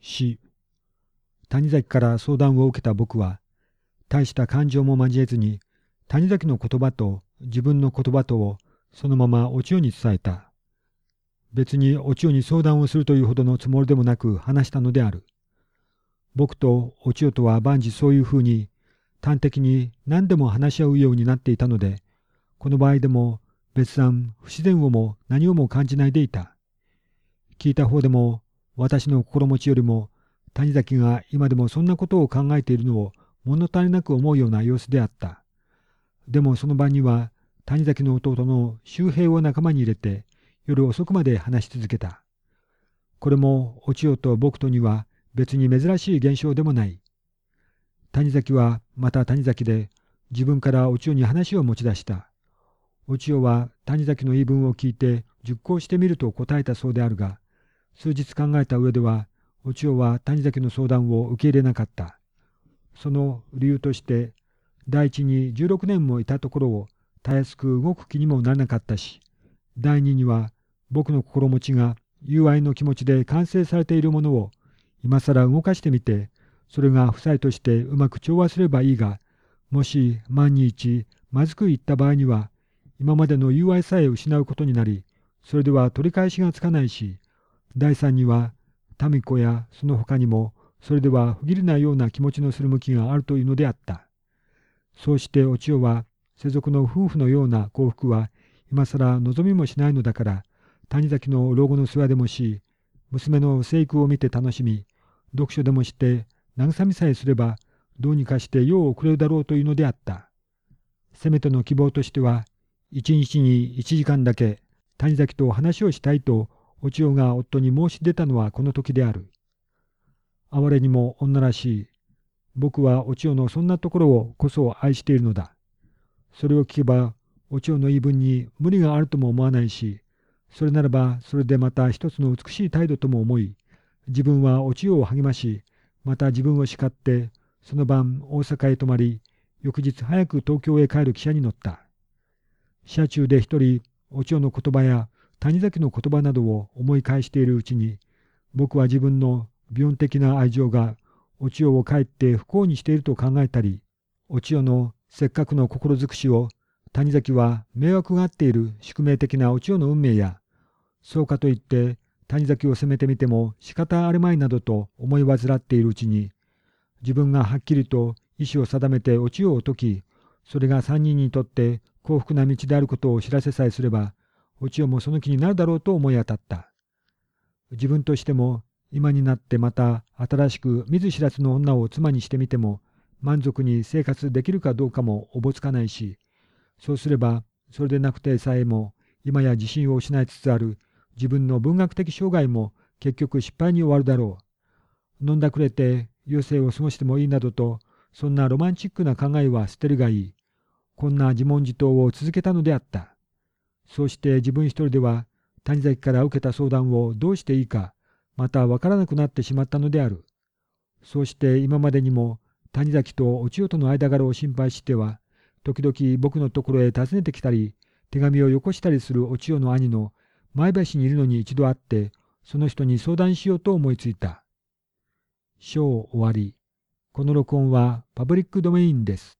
詩谷崎から相談を受けた僕は大した感情も交えずに谷崎の言葉と自分の言葉とをそのままお千代に伝えた。別にお千代に相談をするというほどのつもりでもなく話したのである。僕とお千代とは万事そういうふうに端的に何でも話し合うようになっていたので、この場合でも別段不自然をも何をも感じないでいた。聞いた方でも私の心持ちよりも谷崎が今でもそんなことを考えているのを物足りなく思うような様子であった。でもその晩には谷崎の弟の周平を仲間に入れて夜遅くまで話し続けた。これもお千代と僕とには別に珍しい現象でもない。谷崎はまた谷崎で自分からお千代に話を持ち出した。お千代は谷崎の言い分を聞いて熟考してみると答えたそうであるが、数日考えた上では、お千代は谷崎の相談を受け入れなかった。その理由として、第一に16年もいたところをたやすく動く気にもならなかったし、第二には僕の心持ちが友愛の気持ちで完成されているものを今更動かしてみて、それが負債としてうまく調和すればいいが、もし万に一まずくいった場合には、今までの友愛さえ失うことになり、それでは取り返しがつかないし、第三には民子やその他にもそれでは不義理なような気持ちのする向きがあるというのであった。そうしてお千代は世俗の夫婦のような幸福は今更望みもしないのだから谷崎の老後の世話でもし娘の生育を見て楽しみ読書でもして慰みさえすればどうにかして世を送れるだろうというのであった。せめての希望としては一日に一時間だけ谷崎と話をしたいとお千代が夫に申し出たのはこの時である。哀れにも女らしい。僕はお千代のそんなところをこそ愛しているのだ。それを聞けば、お千代の言い分に無理があるとも思わないし、それならばそれでまた一つの美しい態度とも思い、自分はお千代を励まし、また自分を叱って、その晩大阪へ泊まり、翌日早く東京へ帰る汽車に乗った。車中で一人、お千代の言葉や谷崎の言葉などを思い返しているうちに、僕は自分の病的な愛情がお千代をかえって不幸にしていると考えたり、お千代のせっかくの心尽くしを谷崎は迷惑があっている宿命的なお千代の運命や、そうかといって谷崎を責めてみても仕方あるまいなどと思い患っているうちに、自分がはっきりと意志を定めてお千代を解き、それが三人にとって幸福な道であることを知らせさえすれば、お千代もその気になるだろうと思い当たった。自分としても今になってまた新しく見ず知らずの女を妻にしてみても満足に生活できるかどうかもおぼつかないし、そうすればそれでなくてさえも今や自信を失いつつある自分の文学的生涯も結局失敗に終わるだろう。飲んだくれて余生を過ごしてもいいなどとそんなロマンチックな考えは捨てるがいい。こんな自問自答を続けたのであった。そうして自分一人では谷崎から受けた相談をどうしていいか、またわからなくなってしまったのである。そうして今までにも谷崎とお千代との間柄を心配しては、時々僕のところへ訪ねてきたり、手紙をよこしたりするお千代の兄の前橋にいるのに一度会って、その人に相談しようと思いついた。章終わり。この録音はパブリックドメインです。